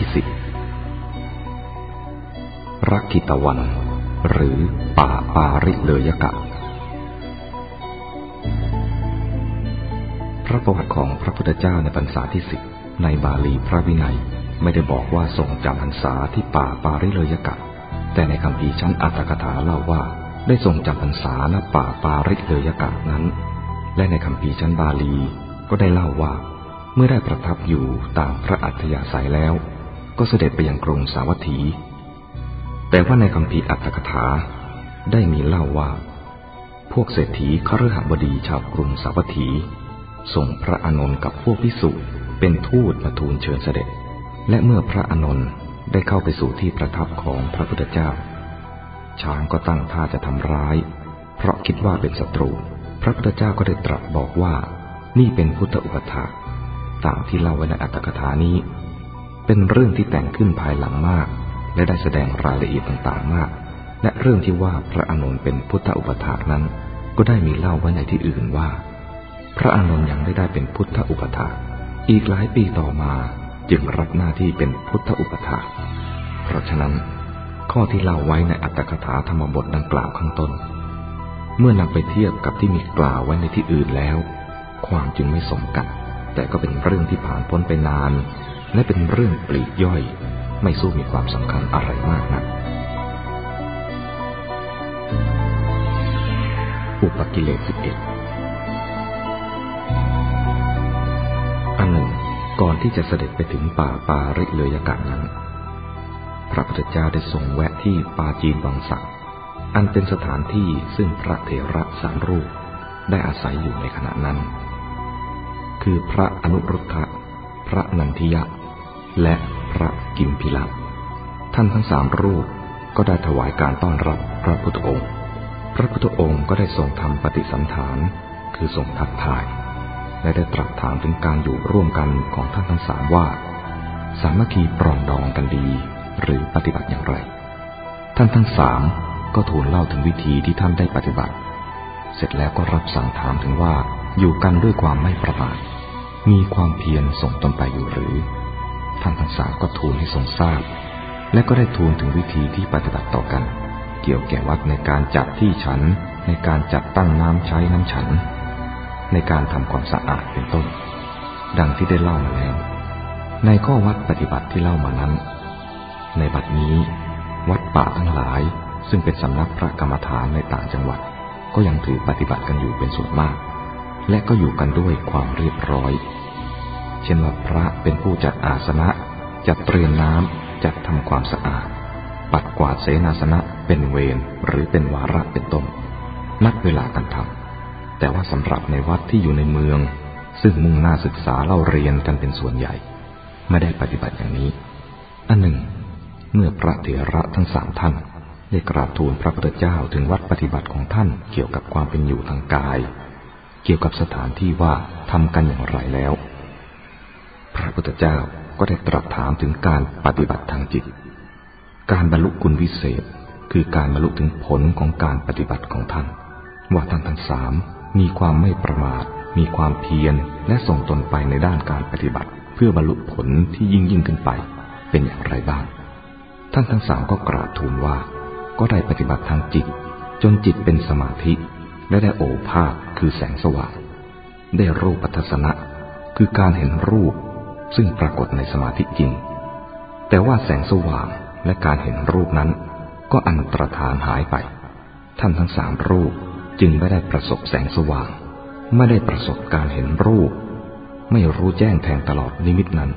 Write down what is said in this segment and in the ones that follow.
ที่สิบรักกิตวัน หรือป่าปาริเลยกะ พระประวัติของพระพุทธเจ้าในพรรษาที่สิบในบาลีพระวินัยไม่ได้บอกว่าทรงจำพรรษาที่ป่าปาริเลยกะ แต่ในคำพีชั้นอัตถกถาเล่าว่าได้ทรงจำพรรษาณป่าปาริเลยกะนั้น และในคำพีชั้นบาลีก็ได้เล่าว่า เมื่อได้ประทับอยู่ตามพระอัธยาศัยแล้ว ก็เสด็จไปยังกรุงสาวัตถี แต่ว่าในคำพีอัตถกถาได้มีเล่าว่า พวกเศรษฐีคฤหบดีชาวกรุงสาวัตถี ส่งพระอานนท์กับพวกพิสุเป็นทูตมาทูลเชิญเสด็จ และเมื่อพระอานนท์ได้เข้าไปสู่ที่ประทับของพระพุทธเจ้า ช้างก็ตั้งท่าจะทำร้าย เพราะคิดว่าเป็นศัตรู พระพุทธเจ้าก็ได้ตรัสบอกว่า นี่เป็นพุทธอุปถาตามที่เล่าไว้ในอัตถกถานี้ เป็นเรื่องที่แต่งขึ้นภายหลังมาก และได้แสดงรายละเอียดต่างๆมาก และเรื่องที่ว่าพระอานนท์เป็นพุทธอุปถานั้น ก็ได้มีเล่าไว้ในที่อื่นว่า พระอานนท์ยังไม่ได้เป็นพุทธอุปถาอีกหลายปีต่อมาจึงรับหน้าที่เป็นพุทธอุปถาเพราะฉะนั้น ข้อที่เล่าไว้ในอัตถกถาธรรมบทดังกล่าวข้างต้น เมื่อนำไปเทียบกับที่มีกล่าวไว้ในที่อื่นแล้ว ความจึงไม่สมกัน แต่ก็เป็นเรื่องที่ผ่านพ้นไปนาน และเป็นเรื่องปลีกย่อย ไม่สู้มีความสำคัญอะไรมากนะักอุปกิเลสสิบเอ็ดอันหนึ่ง ก่อนที่จะเสด็จไปถึงป่าปาริเลยกะนั้น พระพุทธเจ้าได้ทรงแวะที่ปาจีนวังสักอันเป็นสถานที่ซึ่งพระเถระสามรูปได้อาศัยอยู่ในขณะนั้น คือพระอนุรุทธะ พระนันทิยะ และพระกิมพิลาท่านทั้งสามรูปก็ได้ถวายการต้อนรับพระพุทธองค์ พระพุทธองค์ก็ได้ทรงทำปฏิสันฐาน คือทรงทักทาย และได้ตรัสถามถึงการอยู่ร่วมกันของท่านทั้งสามว่า สามัคคีปรองดองกันดี หรือปฏิบัติอย่างไร ท่านทั้งสามก็ทูลเล่าถึงวิธีที่ท่านได้ปฏิบัติ เสร็จแล้วก็รับสั่งถามถึงว่าอยู่กันด้วยความไม่ประมาทมีความเพียรส่งตนไปอยู่หรือ ท่านทั้งสามก็ทูลให้ทรงทราบ และก็ได้ทูลถึงวิธีที่ปฏิบัติต่อกัน เกี่ยวแก่วัดในการจัดที่ฉัน ในการจัดตั้งน้ำใช้น้ำฉัน ในการทำความสะอาดเป็นต้น ดังที่ได้เล่ามาแล้ว ในข้อวัดปฏิบัติที่เล่ามานั้น ในบัดนี้ วัดป่าทั้งหลาย ซึ่งเป็นสำนักพระกรรมฐานในต่างจังหวัด ก็ยังถือปฏิบัติกันอยู่เป็นส่วนมาก และก็อยู่กันด้วยความเรียบร้อย เช่นว่าพระเป็นผู้จัดอาสนะ จัดเตรียมน้ำจัดทำความสะอาด ปัดกวาดเสนาสนะเป็นเวรหรือเป็นวาระเป็นต้น นัดเวลากันทำแต่ว่าสำหรับในวัดที่อยู่ในเมือง ซึ่งมุ่งหน้าศึกษาเล่าเรียนกันเป็นส่วนใหญ่ ไม่ได้ปฏิบัติอย่างนี้ อันหนึ่ง เมื่อพระเถระทั้งสามท่านได้กราบทูลพระพุทธเจ้าถึงวัดปฏิบัติของท่านเกี่ยวกับความเป็นอยู่ทางกาย เกี่ยวกับสถานที่ว่าทำกันอย่างไรแล้ว พระพุทธเจ้าก็ได้ตรัสถามถึงการปฏิบัติทางจิต การบรรลุคุณวิเศษคือการบรรลุถึงผลของการปฏิบัติของท่าน ว่าท่านทั้งสามมีความไม่ประมาท มีความเพียรและส่งตนไปในด้านการปฏิบัติ เพื่อบรรลุผลที่ยิ่งยิ่งขึ้นไป เป็นอย่างไรบ้าง ท่านทั้งสามก็กราบทูลว่า ก็ได้ปฏิบัติทางจิต จนจิตเป็นสมาธิ และได้โอภาษคือแสงสว่างได้รูปปัทสนะคือการเห็นรูป ซึ่งปรากฏในสมาธิจริง แต่ว่าแสงสว่างและการเห็นรูปนั้น ก็อันตรธานหายไป ท่านทั้งสามรูปจึงไม่ได้ประสบแสงสว่าง ไม่ได้ประสบการเห็นรูป ไม่รู้แจ้งแทงตลอดนิมิตนั้น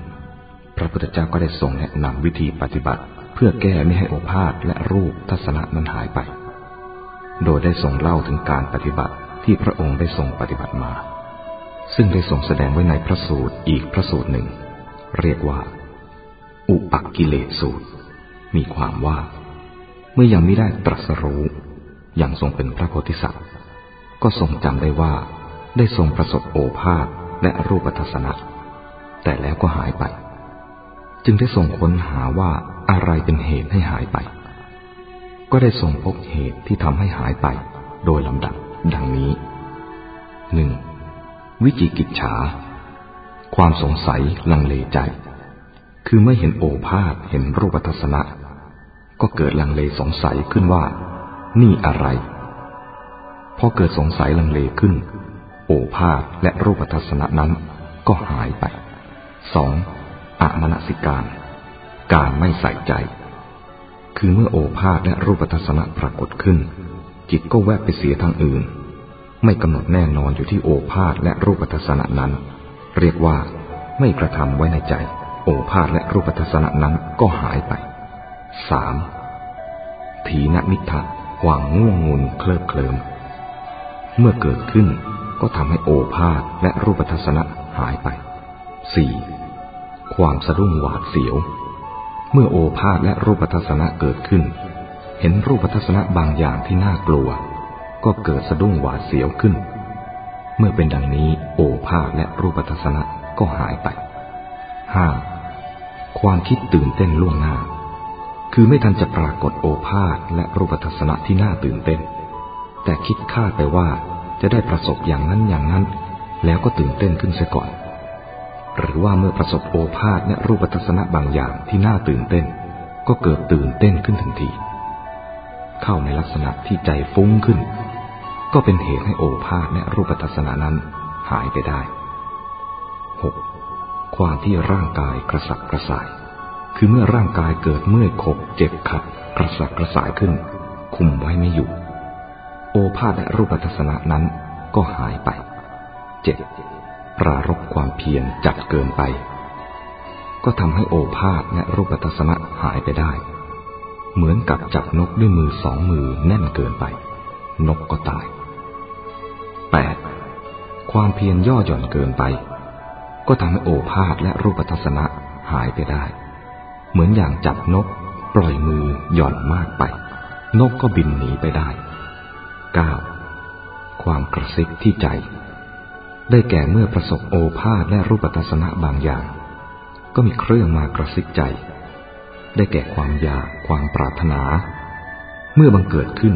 พระพุทธเจ้าก็ได้ทรงแนะนำวิธีปฏิบัติ เพื่อแก้ไม่ให้โอภาษและรูปทัศนะนั้นหายไป โดยได้ทรงเล่าถึงการปฏิบัติที่พระองค์ได้ทรงปฏิบัติมา ซึ่งได้ทรงแสดงไว้ในพระสูตรอีกพระสูตรหนึ่ง เรียกว่า อุปักกิเลสสูตร มีความว่า เมื่อยังไม่ได้ตรัสรู้อย่างทรงเป็นพระโพธิสัตว์ ก็ทรงจำได้ว่าได้ทรงประสบโอภาษและรูปทัศนะ แต่แล้วก็หายไป จึงได้ทรงค้นหาว่าอะไรเป็นเหตุให้หายไป ก็ได้ทรงพบเหตุที่ทำให้หายไป โดยลำดับดังนี้หนึ่งวิจิกิจฉา ความสงสัยลังเลใจ คือไม่เห็นโอภาษเห็นรูปทัศนะ ก็เกิดลังเลสงสัยขึ้นว่า นี่อะไร พอเกิดสงสัยลังเลขึ้น โอภาษและรูปทัศนะนั้นก็หายไปสองอมณสิการ การไม่ใส่ใจ คือเมื่อโอภาษและรูปทัศนะปรากฏขึ้น จิตก็แวบไปเสียทางอื่น ไม่กำหนดแน่นอนอยู่ที่โอภาษและรูปทัศนะนั้น เรียกว่าไม่กระทำไว้ในใจ โอภาษและรูปทัศนะนั้นก็หายไปสามถีนมิทะความง่วงงุนเคลิบเคลิมเมื่อเกิดขึ้นก็ทำให้โอภาษและรูปทัศนะหายไปสี่ความสะดุ้งหวาดเสียว เมื่อโอภาษและรูปทัศนะเกิดขึ้น เห็นรูปทัศนะบางอย่างที่น่ากลัว ก็เกิดสะดุ้งหวาดเสียวขึ้น เมื่อเป็นดังนี้โอภาษและรูปทัศนะก็หายไปห้าความคิดตื่นเต้นล่วงหน้า คือไม่ทันจะปรากฏโอภาษและรูปทัศนะที่น่าตื่นเต้น แต่คิดคาดไปว่าจะได้ประสบอย่างนั้นอย่างนั้น แล้วก็ตื่นเต้นขึ้นเสียก่อน หรือว่าเมื่อประสบโอภาษและรูปทัศนะบางอย่างที่น่าตื่นเต้น ก็เกิดตื่นเต้นขึ้นทันที เข้าในลักษณะที่ใจฟุ้งขึ้น ก็เป็นเหตุให้โอภาษและรูปทัศนะนั้นหายไปได้ 6. ความที่ร่างกายกระสับกระส่าย คือเมื่อร่างกายเกิดเมื่อยขบเจ็บขัด กระสับกระส่ายขึ้น คุมไว้ไม่อยู่ โอภาษและรูปทัศนะนั้นก็หายไป 7. ปรารบความเพียรจัดเกินไป ก็ทำให้โอภาษและรูปทัศนะหายไปได้ เหมือนกับจับนกด้วยมือสองมือแน่นเกินไป นกก็ตาย 8. ความเพียรย่อหย่อนเกินไป ก็ทำให้โอภาษและรูปทัศนะหายไปได้ เหมือนอย่างจับนก ปล่อยมือหย่อนมากไป นกก็บินหนีไปได้ 9. ความกระซิบที่ใจ ได้แก่เมื่อประสบโอภาษและรูปทัศนะบางอย่าง ก็มีเครื่องมากระซิบใจ ได้แก่ความอยากความปรารถนา เมื่อบังเกิดขึ้น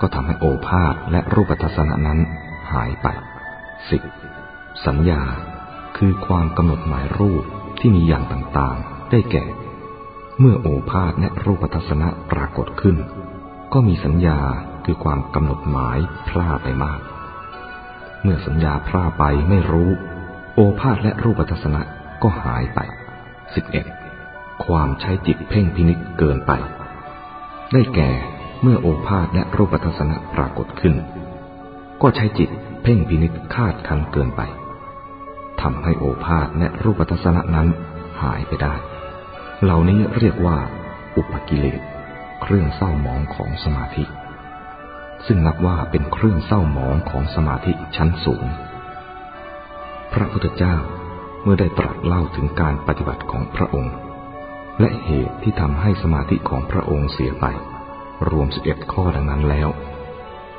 ก็ทำให้โอภาษและรูปทัศนะนั้น หายไปสิบสัญญาคือความกำหนดหมายรูปที่มีอย่างต่างๆ ได้แก่ เมื่อโอภาษและรูปทัศนะปรากฏขึ้น ก็มีสัญญาคือความกำหนดหมายพลาดไปมาก เมื่อสัญญาพร่าไปไม่รู้ โอภาษและรูปทัศนะก็หายไปสิบเอ็ดความใช้จิตเพ่งพินิจเกินไป ได้แก่เมื่อโอภาษและรูปทัศนะปรากฏขึ้น ก็ใช้จิตเพ่งพินิจคาดคันเกินไปทำให้โอภาษและรูปทัศนะนั้นหายไปได้ เหล่านี้เรียกว่า อุปกิเลส เครื่องเศร้าหมองของสมาธิ ซึ่งนับว่าเป็นเครื่องเศร้าหมองของสมาธิชั้นสูง พระพุทธเจ้าเมื่อได้ตรัสเล่าถึงการปฏิบัติของพระองค์ และเหตุที่ทำให้สมาธิของพระองค์เสียไป รวมสิบเอ็ดข้อดังนั้นแล้ว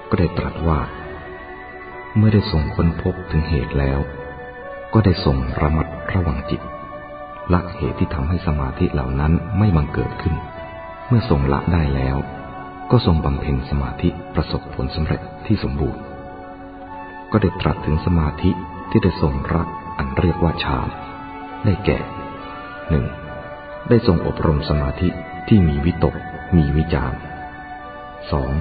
ก็ได้ตรัสว่า เมื่อได้ทรงค้นพบถึงเหตุแล้ว ก็ได้ทรงระมัดระวังจิตละเหตุที่ทำให้สมาธิเหล่านั้นไม่บังเกิดขึ้น เมื่อทรงละได้แล้ว ก็ทรงบำเพ็ญสมาธิประสบผลสำเร็จที่สมบูรณ์ ก็ได้ตรัสถึงสมาธิที่ได้ทรงรับอันเรียกว่าฌานได้แก่หนึ่งได้ทรงอบรมสมาธิที่มีวิตก มีวิจารสอง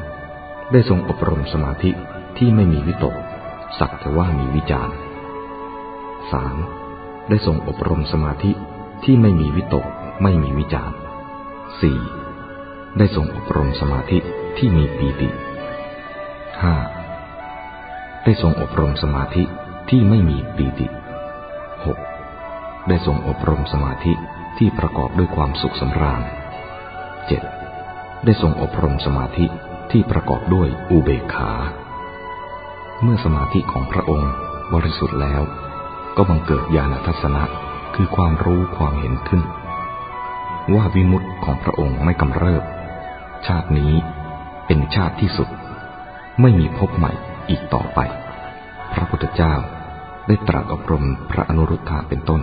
ได้ทรงอบรมสมาธิที่ไม่มีวิตก สักแต่ว่ามีวิจารสามได้ทรงอบรมสมาธิที่ไม่มีวิตกไม่มีวิจารสี่ได้ทรงอบรมสมาธิที่มีปีติห้าได้ทรงอบรมสมาธิที่ไม่มีปีติหกได้ทรงอบรมสมาธิที่ประกอบด้วยความสุขสำราญเจ็ดได้ทรงอบรมสมาธิที่ประกอบด้วยอุเบกขา เมื่อสมาธิของพระองค์บริสุทธิ์แล้ว ก็บังเกิดญาณทัศนะคือความรู้ความเห็นขึ้น ว่าวิมุตติของพระองค์ไม่กำเริบ ชาตินี้เป็นชาติที่สุด ไม่มีพบใหม่อีกต่อไป พระพุทธเจ้าได้ตรัสอบรมพระอนุรุทธาเป็นต้น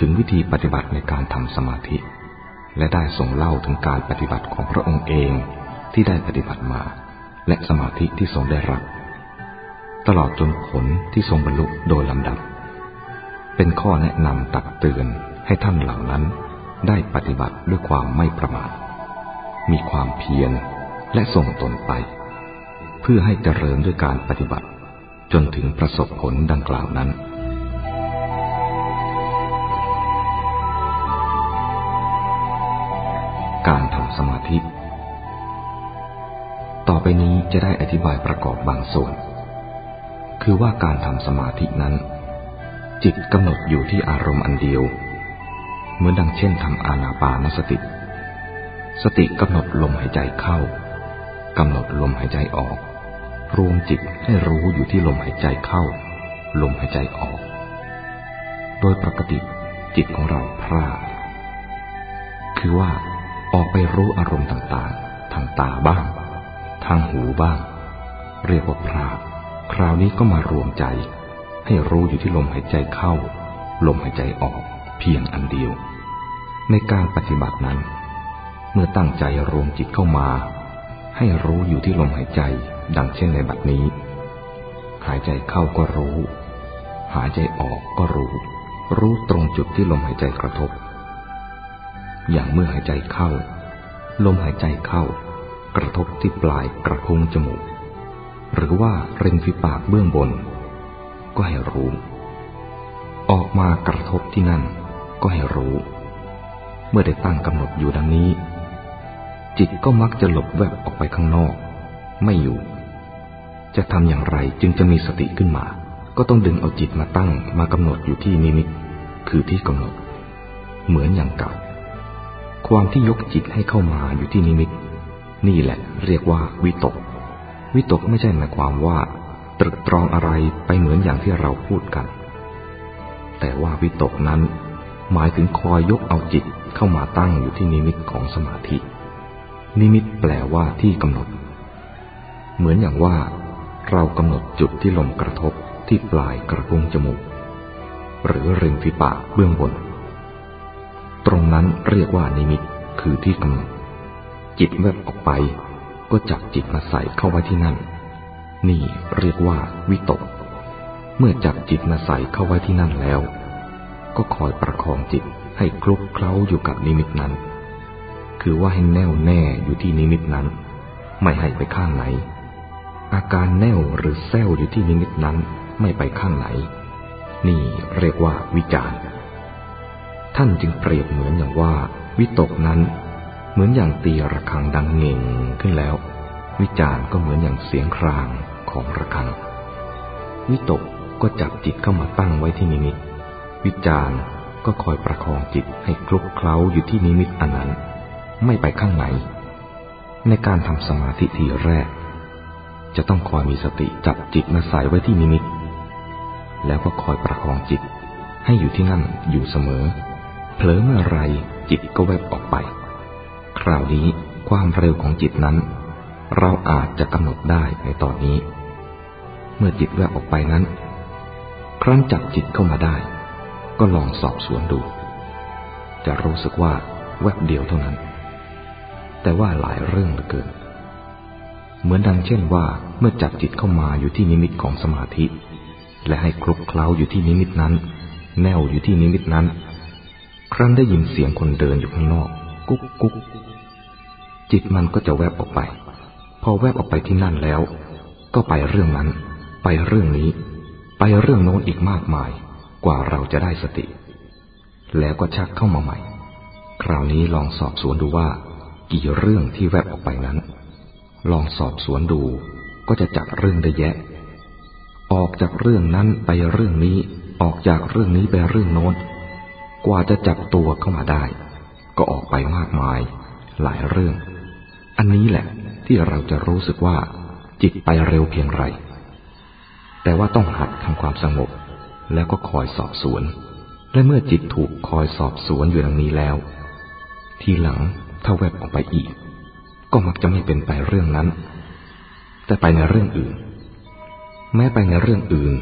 ถึงวิธีปฏิบัติในการทำสมาธิ และได้ทรงเล่าถึงการปฏิบัติของพระองค์เองที่ได้ปฏิบัติมา และสมาธิที่ทรงได้รับ ตลอดจนผลที่ทรงบรรลุโดยลำดับ เป็นข้อแนะนำตักเตือนให้ท่านเหล่านั้นได้ปฏิบัติด้วยความไม่ประมาท มีความเพียรและส่งตนไป เพื่อให้เจริญด้วยการปฏิบัติ จนถึงประสบผลดังกล่าวนั้น การทำสมาธิ ต่อไปนี้จะได้อธิบายประกอบบางส่วน คือว่าการทำสมาธินั้น จิตกำหนดอยู่ที่อารมณ์อันเดียว เหมือนดังเช่นทำอานาปานสติ สติกำหนดลมหายใจเข้ากำหนดลมหายใจออก รวมจิตให้รู้อยู่ที่ลมหายใจเข้า ลมหายใจออก โดยปกติจิตของเราพลาดคือว่าออกไปรู้อารมณ์ต่างๆ ทางตาบ้าง ทางหูบ้าง เรียกว่าพลาด คราวนี้ก็มารวมใจ ให้รู้อยู่ที่ลมหายใจเข้า ลมหายใจออกเพียงอันเดียว ในการปฏิบัตินั้น เมื่อตั้งใจรวมจิตเข้ามา ให้รู้อยู่ที่ลมหายใจดังเช่นในบัดนี้ หายใจเข้าก็รู้ หายใจออกก็รู้ รู้ตรงจุดที่ลมหายใจกระทบ อย่างเมื่อหายใจเข้า ลมหายใจเข้ากระทบที่ปลายกระพุ้งจมูก หรือว่าเริงฝีปากเบื้องบน ก็ให้รู้ ออกมากระทบที่นั่นก็ให้รู้ เมื่อได้ตั้งกำหนดอยู่ดังนี้ จิตก็มักจะหลบแวบออกไปข้างนอก ไม่อยู่ จะทำอย่างไรจึงจะมีสติขึ้นมา ก็ต้องดึงเอาจิตมาตั้งมากำหนดอยู่ที่นิมิต คือที่กำหนด เหมือนอย่างเก่าความที่ยกจิตให้เข้ามาอยู่ที่นิมิต นี่แหละเรียกว่าวิตก วิตกไม่ใช่หมายความว่า ตรึกตรองอะไรไปเหมือนอย่างที่เราพูดกัน แต่ว่าวิตกนั้น หมายถึงคอยยกเอาจิตเข้ามาตั้งอยู่ที่นิมิตของสมาธิ นิมิตแปลว่าที่กำหนด เหมือนอย่างว่า เรากำหนดจุดที่ลมกระทบที่ปลายกระพุ้งจมูก หรือริมฝีปากเบื้องบน ตรงนั้นเรียกว่านิมิตคือที่กำหนด จิตแวบออกไป ก็จับจิตมาใส่เข้าไว้ที่นั่น นี่เรียกว่าวิตก เมื่อจับจิตมาใส่เข้าไว้ที่นั่นแล้ว ก็คอยประคองจิตให้คลุกเคล้าอยู่กับนิมิตนั้น คือว่าให้แน่วแน่อยู่ที่นิมิตนั้น ไม่ให้ไปข้างไหน อาการแน่วหรือแซวอยู่ที่นิมิตนั้นไม่ไปข้างไหน นี่เรียกว่าวิจารท่านจึงเปรียบเหมือนอย่างว่า วิตกนั้น เหมือนอย่างตีระฆังดังเง่งขึ้นแล้ว วิจารก็เหมือนอย่างเสียงครางของระฆัง วิตกก็จับจิตเข้ามาตั้งไว้ที่นิมิต วิจารก็คอยประคองจิตให้คลุกเคล้าอยู่ที่นิมิตอันนั้น ไม่ไปข้างไหน ในการทำสมาธิทีแรก จะต้องคอยมีสติจับจิตมาใส่ไว้ที่นิมิต แล้วก็คอยประคองจิต ให้อยู่ที่นั่นอยู่เสมอ เผลอเมื่อไรจิตก็แวบออกไป คราวนี้ความเร็วของจิตนั้น เราอาจจะกำหนดได้ในตอนนี้ เมื่อจิตแวบออกไปนั้น ครั้นจับจิตเข้ามาได้ ก็ลองสอบสวนดู จะรู้สึกว่าแวบเดียวเท่านั้น แต่ว่าหลายเรื่องเหลือเกิน เหมือนดังเช่นว่าเมื่อจับจิตเข้ามาอยู่ที่นิมิตของสมาธิ และให้คลุกเคล้าอยู่ที่นิมิตนั้น แนวอยู่ที่นิมิตนั้น ครั้นได้ยินเสียงคนเดินอยู่ข้างนอก กุ๊กกุ๊กจิตมันก็จะแวบออกไป พอแวบออกไปที่นั่นแล้ว ก็ไปเรื่องนั้น ไปเรื่องนี้ ไปเรื่องโน้นอีกมากมาย กว่าเราจะได้สติ แล้วก็ชักเข้ามาใหม่ คราวนี้ลองสอบสวนดูว่า กี่เรื่องที่แวบออกไปนั้น ลองสอบสวนดูก็จะจับเรื่องได้แยะ ออกจากเรื่องนั้นไปเรื่องนี้ ออกจากเรื่องนี้ไปเรื่องโน้น กว่าจะจับตัวเข้ามาได้ ก็ออกไปมากมาย หลายเรื่อง อันนี้แหละที่เราจะรู้สึกว่า จิตไปเร็วเพียงไร แต่ว่าต้องหัดทำความสงบ แล้วก็คอยสอบสวน และเมื่อจิตถูกคอยสอบสวนอยู่ดังนี้แล้ว ทีหลังถ้าแวบออกไปอีก ก็มักจะไม่เป็นไปเรื่องนั้น แต่ไปในเรื่องอื่น แม้ไปในเรื่องอื่น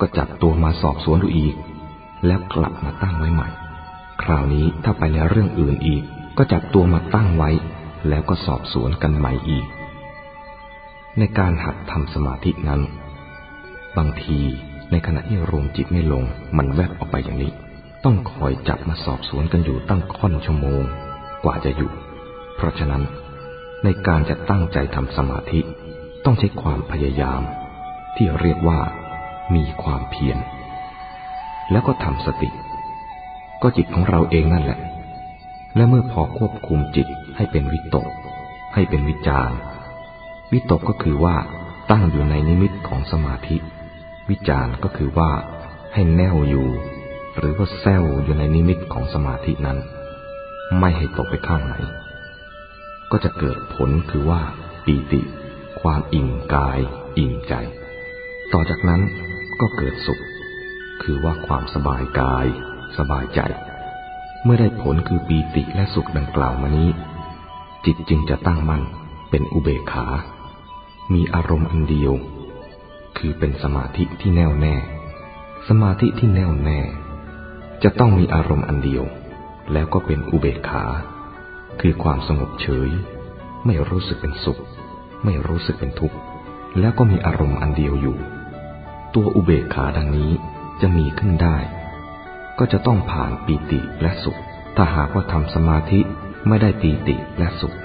ก็จับตัวมาสอบสวนดูอีก แล้วกลับมาตั้งไว้ใหม่ คราวนี้ถ้าไปในเรื่องอื่นอีก ก็จับตัวมาตั้งไว้ แล้วก็สอบสวนกันใหม่อีก ในการหัดทำสมาธินั้น บางทีในขณะที่รวมจิตไม่ลง มันแวบออกไปอย่างนี้ ต้องคอยจับมาสอบสวนกันอยู่ตั้งค่อนชั่วโมง กว่าจะอยู่ เพราะฉะนั้น ในการจะตั้งใจทำสมาธิ ต้องใช้ความพยายาม ที่เรียกว่า มีความเพียรแล้วก็ทำสติ ก็จิตของเราเองนั่นแหละ และเมื่อพอควบคุมจิตให้เป็นวิตก ให้เป็นวิจารวิตกก็คือว่าตั้งอยู่ในนิมิตของสมาธิ วิจารก็คือว่าให้แน่วอยู่ หรือว่าแซวอยู่ในนิมิตของสมาธินั้น ไม่ให้ตกไปข้างไหน ก็จะเกิดผลคือว่าปีติ ความอิ่มกาย อิ่มใจ ต่อจากนั้นก็เกิดสุข คือว่าความสบายกาย สบายใจ เมื่อได้ผลคือปีติและสุขดังกล่าวมานี้ จิตจึงจะตั้งมั่นเป็นอุเบกขา มีอารมณ์อันเดียว คือเป็นสมาธิที่แน่วแน่ สมาธิที่แน่วแน่ จะต้องมีอารมณ์อันเดียว แล้วก็เป็นอุเบกขา คือความสงบเฉย ไม่รู้สึกเป็นสุข ไม่รู้สึกเป็นทุกข์แล้วก็มีอารมณ์อันเดียวอยู่ ตัวอุเบกขาดังนี้จะมีขึ้นได้ ก็จะต้องผ่านปีติและสุข ถ้าหากว่าทำสมาธิไม่ได้ปีติและสุข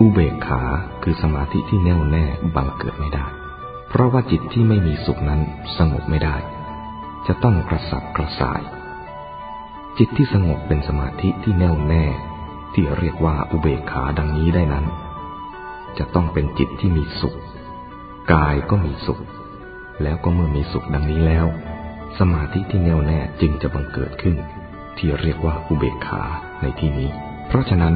อุเบกขาคือสมาธิที่แน่วแน่บังเกิดไม่ได้ เพราะว่าจิตที่ไม่มีสุขนั้นสงบไม่ได้ จะต้องกระสับกระส่าย จิตที่สงบเป็นสมาธิที่แน่วแน่ ที่เรียกว่าอุเบกขาดังนี้ได้นั้น จะต้องเป็นจิตที่มีสุข กายก็มีสุข แล้วก็เมื่อมีสุขดังนี้แล้ว สมาธิที่แน่วแน่จึงจะบังเกิดขึ้น ที่เรียกว่าอุเบกขาในที่นี้ เพราะฉะนั้น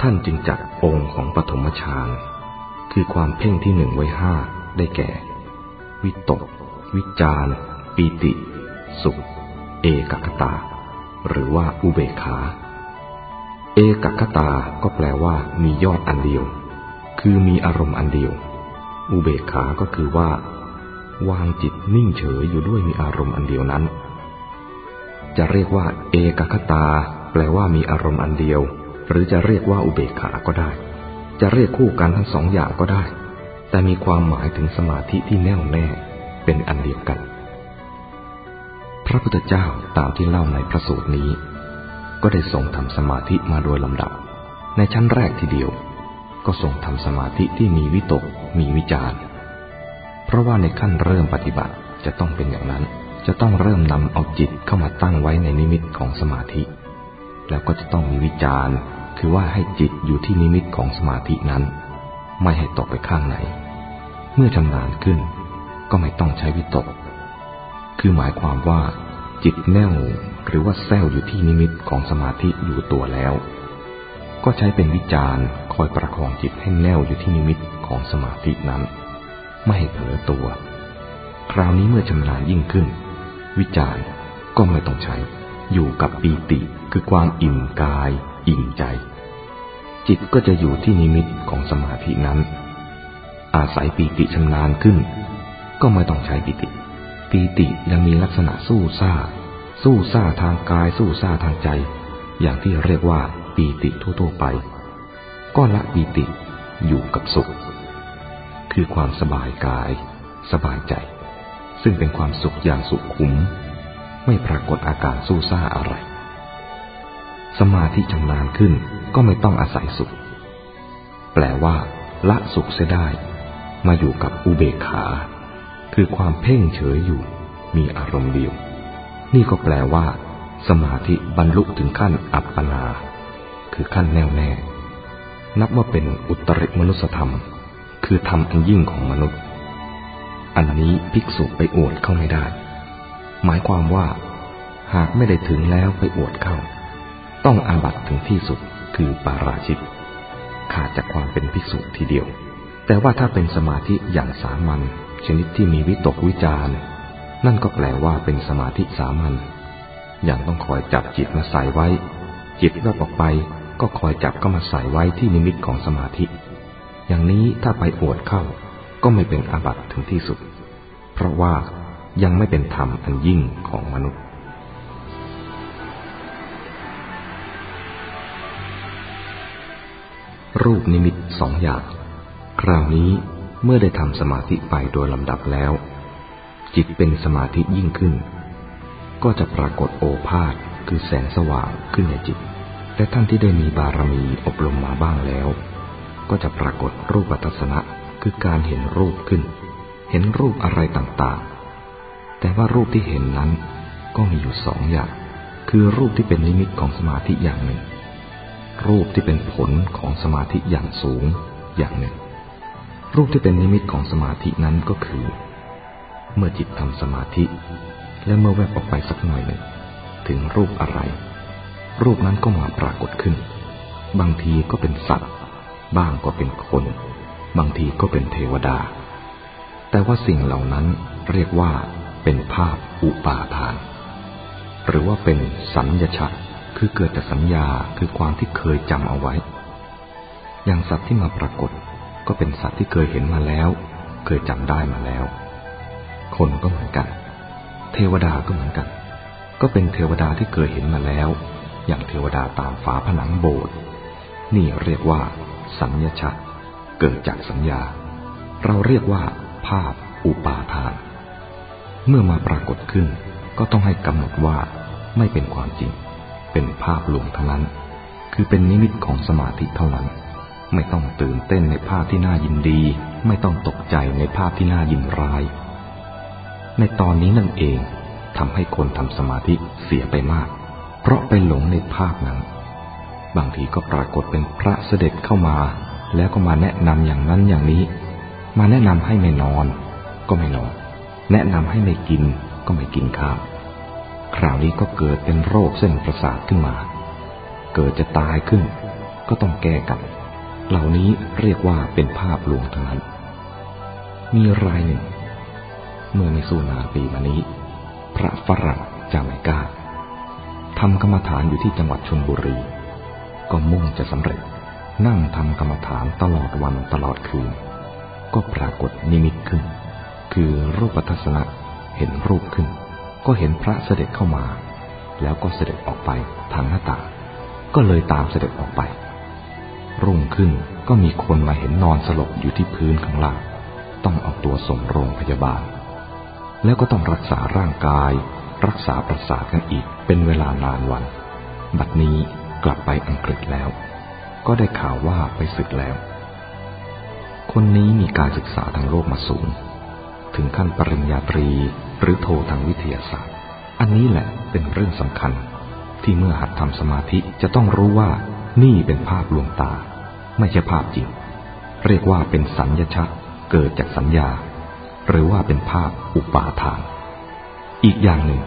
ท่านจึงจัดองค์ของปฐมฌานคือความเพ่งที่หนึ่งไว้ห้าได้แก่ วิตก วิจารปีติ สุข เอกคตา หรือว่าอุเบกขา เอกคตาก็แปลว่ามียอดอันเดียว คือมีอารมณ์อันเดียว อุเบกขาก็คือว่า วางจิต นิ่งเฉยอยู่ด้วยมีอารมณ์อันเดียวนั้น จะเรียกว่า เอกคตา แปลว่ามีอารมณ์อันเดียว หรือจะเรียกว่าอุเบกขาก็ได้ จะเรียกคู่กันทั้งสองอย่างก็ได้ แต่มีความหมายถึงสมาธิที่แน่วแน่เป็นอันเดียวกัน พระพุทธเจ้าตามที่เล่าในพระสูตรนี้ ก็ได้ทรงทำสมาธิมาโดยลำดับ ในชั้นแรกทีเดียว ก็ทรงทำสมาธิที่มีวิตก มีวิจาร เพราะว่าในขั้นเริ่มปฏิบัติจะต้องเป็นอย่างนั้น จะต้องเริ่มนำเอาจิตเข้ามาตั้งไว้ในนิมิตของสมาธิ แล้วก็จะต้องมีวิจารณ์ คือว่าให้จิตอยู่ที่นิมิตของสมาธินั้น ไม่ให้ตกไปข้างไหน เมื่อชำนาญขึ้น ก็ไม่ต้องใช้วิตก คือหมายความว่า จิตแน่วหรือว่าแซวอยู่ที่นิมิตของสมาธิอยู่ตัวแล้ว ก็ใช้เป็นวิจารณ์คอยประคองจิตให้แน่วอยู่ที่นิมิตของสมาธินั้น ไม่ให้เผลอตัว คราวนี้เมื่อชำนาญยิ่งขึ้น วิจารก็ไม่ต้องใช้ อยู่กับปีติคือความอิ่มกาย อิ่มใจ จิตก็จะอยู่ที่นิมิตของสมาธินั้น อาศัยปีติชำนาญขึ้น ก็ไม่ต้องใช้ปีติ ปีติยังมีลักษณะสู้ซ่า สู้ซ่าทางกาย สู้ซ่าทางใจ อย่างที่เรียกว่าปีติทั่วๆไป ก็ละปีติอยู่กับสุข คือความสบายกาย สบายใจ ซึ่งเป็นความสุขอย่างสุขขุม ไม่ปรากฏอาการสู้ซ่าอะไร สมาธิชำนาญขึ้นก็ไม่ต้องอาศัยสุข แปลว่า ละสุขเสียได้ มาอยู่กับอุเบกขา คือความเพ่งเฉยอยู่ มีอารมณ์เดียว นี่ก็แปลว่า สมาธิบรรลุถึงขั้นอัปปนา คือขั้นแน่วแน่ นับว่าเป็นอุตริมนุสธรรม คือธรรมอันยิ่งของมนุษย์ อันนี้ภิกษุไปอวดเข้าไม่ได้ หมายความว่า หากไม่ได้ถึงแล้วไปอวดเข้า ต้องอาบัตถึงที่สุดคือปาราชิกขาดจากความเป็นภิกษุทีเดียว แต่ว่าถ้าเป็นสมาธิอย่างสามัญชนิดที่มีวิตกวิจารณ์นั่นก็แปลว่าเป็นสมาธิสามัญอย่างต้องคอยจับจิตมาใส่ไว้ จิตแวบออกไปก็คอยจับก็มาใส่ไว้ที่นิมิตของสมาธิ อย่างนี้ถ้าไปอวดเข้าก็ไม่เป็นอาบัติถึงที่สุด เพราะว่ายังไม่เป็นธรรมอันยิ่งของมนุษย์ รูปนิมิตสองอย่าง คราวนี้เมื่อได้ทำสมาธิไปโดยลำดับแล้ว จิตเป็นสมาธิยิ่งขึ้น ก็จะปรากฏโอภาษคือแสงสว่างขึ้นในจิต และท่านที่ได้มีบารมีอบรมมาบ้างแล้ว ก็จะปรากฏรูปปัตสนะคือการเห็นรูปขึ้น เห็นรูปอะไรต่างๆ แต่ว่ารูปที่เห็นนั้นก็มีอยู่สองอย่าง คือรูปที่เป็นนิมิตของสมาธิอย่างหนึ่ง รูปที่เป็นผลของสมาธิอย่างสูงอย่างหนึ่ง รูปที่เป็นนิมิตของสมาธินั้นก็คือ เมื่อจิตทำสมาธิ และเมื่อแวบออกไปสักหน่อยหนึ่ง ถึงรูปอะไร รูปนั้นก็มาปรากฏขึ้น บางทีก็เป็นสัตว์ บ้างก็เป็นคน บางทีก็เป็นเทวดา แต่ว่าสิ่งเหล่านั้นเรียกว่าเป็นภาพอุปาทาน หรือว่าเป็นสัญญชะคือเกิดจากสัญญาคือความที่เคยจำเอาไว้ อย่างสัตว์ที่มาปรากฏก็เป็นสัตว์ที่เคยเห็นมาแล้ว เคยจำได้มาแล้ว คนก็เหมือนกัน เทวดาก็เหมือนกัน ก็เป็นเทวดาที่เคยเห็นมาแล้ว อย่างเทวดาตามฝาผนังโบสถ์นี่เรียกว่า สัญญชะเกิดจากสัญญา เราเรียกว่า ภาพอุปาทาน เมื่อมาปรากฏขึ้น ก็ต้องให้กำหนดว่าไม่เป็นความจริง เป็นภาพลวงเท่านั้น คือเป็นนิมิตของสมาธิเท่านั้น ไม่ต้องตื่นเต้นในภาพที่น่ายินดี ไม่ต้องตกใจในภาพที่น่ายินร้าย ในตอนนี้นั่นเองทำให้คนทำสมาธิเสียไปมาก เพราะไปหลงในภาพนั้น บางทีก็ปรากฏเป็นพระเสด็จเข้ามา แล้วก็มาแนะนำอย่างนั้นอย่างนี้ มาแนะนำให้ไม่นอน ก็ไม่นอน แนะนำให้ไม่กินก็ไม่กินข้าวคราวนี้ก็เกิดเป็นโรคเส้นประสาทขึ้นมา เกิดจะตายขึ้น ก็ต้องแก้กัน เหล่านี้เรียกว่าเป็นภาพลวงทั้งนั้น มีรายหนึ่ง เมื่อไม่สู้นานปีมานี้ พระฝรั่งจาไมกาทำกรรมฐานอยู่ที่จังหวัดชนบุรี ก็มุ่งจะสำเร็จ นั่งทำกรรมฐานตลอดวันตลอดคืน ก็ปรากฏนิมิตขึ้น คือรูปทัศนะเห็นรูปขึ้น ก็เห็นพระเสด็จเข้ามา แล้วก็เสด็จออกไปทางหน้าต่างก็เลยตามเสด็จออกไป รุ่งขึ้นก็มีคนมาเห็นนอนสลบอยู่ที่พื้นข้างล่าง ต้องเอาตัวส่งโรงพยาบาล แล้วก็ต้องรักษาร่างกาย รักษาประสาทกันอีกเป็นเวลานานวัน บัดนี้ กลับไปอังกฤษแล้ว ก็ได้ข่าวว่าไปศึกแล้ว คนนี้มีการศึกษาทางโลกมาสูง ถึงขั้นปริญญาตรีหรือโททางวิทยาศาสตร์ อันนี้แหละเป็นเรื่องสำคัญ ที่เมื่อหัดทำสมาธิจะต้องรู้ว่านี่เป็นภาพลวงตา ไม่ใช่ภาพจริง เรียกว่าเป็นสัญญชะเกิดจากสัญญา หรือว่าเป็นภาพอุปาทาน อีกอย่างหนึ่ง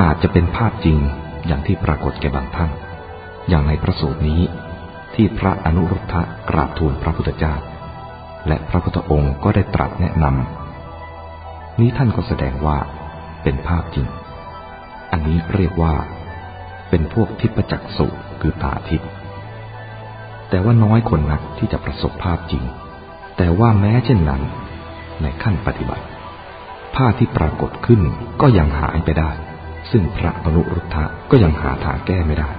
อาจจะเป็นภาพจริงอย่างที่ปรากฏแก่บางท่าน อย่างในพระสูตรนี้ ที่พระอนุรุทธะกราบทูลพระพุทธเจ้า และพระพุทธองค์ก็ได้ตรัสแนะนำนี้ท่านก็แสดงว่าเป็นภาพจริง อันนี้เรียกว่า เป็นพวกทิพจักสุคือตาทิพแต่ว่าน้อยคนนักที่จะประสบภาพจริง แต่ว่าแม้เช่นนั้น ในขั้นปฏิบัติ ภาพที่ปรากฏขึ้นก็ยังหายไปได้ ซึ่งพระอนุรุทธะก็ยังหาทางแก้ไม่ได้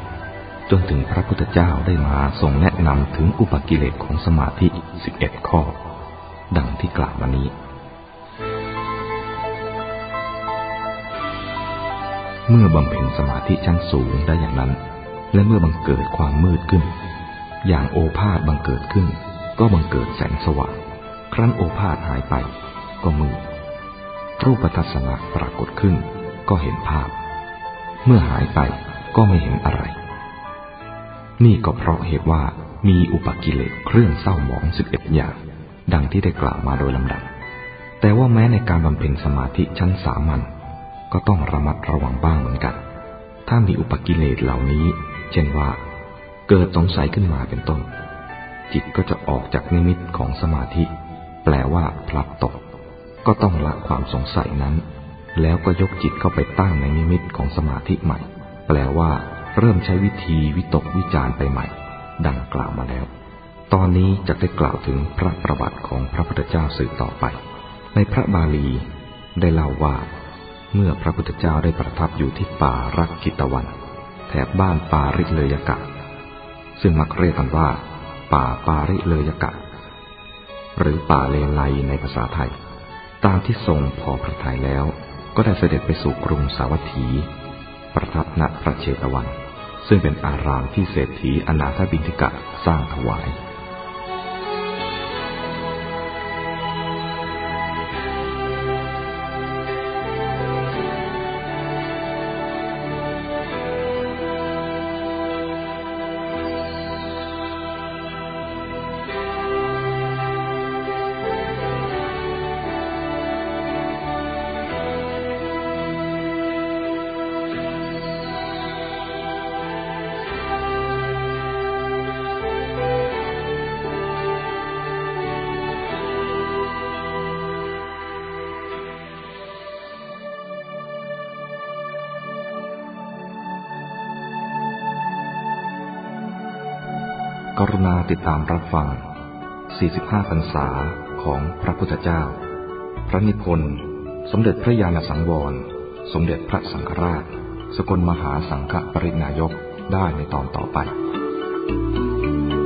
จนถึงพระพุทธเจ้าได้มาทรงแนะนำถึงอุปกิเลสของสมาธิสิบเอ็ดข้อ ดังที่กล่าวมานี้ เมื่อบำเพ็ญสมาธิชั้นสูงได้อย่างนั้น และเมื่อบังเกิดความมืดขึ้น อย่างโอภาษบังเกิดขึ้น ก็บังเกิดแสงสว่าง ครั้นโอภาษหายไป ก็มืดรูปทัศนะปรากฏขึ้น ก็เห็นภาพ เมื่อหายไปก็ไม่เห็นอะไร นี่ก็เพราะเหตุว่ามีอุปกิเลสเครื่องเศร้าหมองสิบเอ็ดอย่าง ดังที่ได้กล่าวมาโดยลำดับ แต่ว่าแม้ในการบำเพ็ญสมาธิชั้นสามัญก็ต้องระมัดระวังบ้างเหมือนกัน ถ้ามีอุปกิเลสเหล่านี้ เช่นว่า เกิดสงสัยขึ้นมาเป็นต้น จิตก็จะออกจากนิมิตของสมาธิ แปลว่าพลัดตก ก็ต้องละความสงสัยนั้น แล้วก็ยกจิตเข้าไปตั้งในนิมิตของสมาธิใหม่ แปลว่า เริ่มใช้วิธีวิตกวิจารไปใหม่ ดังกล่าวมาแล้ว ตอนนี้จะได้กล่าวถึงพระประวัติของพระพุทธเจ้าสืบต่อไป ในพระบาลีได้เล่าว่า เมื่อพระพุทธเจ้าได้ประทับอยู่ที่ป่ารักกิตวัน แถบบ้านปาริเลยกะ ซึ่งมักเรียกกันว่า ป่าปาริเลยกะ หรือป่าเลไลในภาษาไทย ตามที่ทรงพอพระทัยแล้ว ก็ได้เสด็จไปสู่กรุงสาวัตถี ประทับณพระเชตวัน ซึ่งเป็นอารามที่เศรษฐีอนาถบินทิกะสร้างถวาย กรุณาติดตามรับฟัง 45 พรรษาของพระพุทธเจ้า พระนิพนธ์ สมเด็จพระญาณสังวร สมเด็จพระสังฆราช สกลมหาสังฆปรินายกได้ในตอนต่อไป Thank you.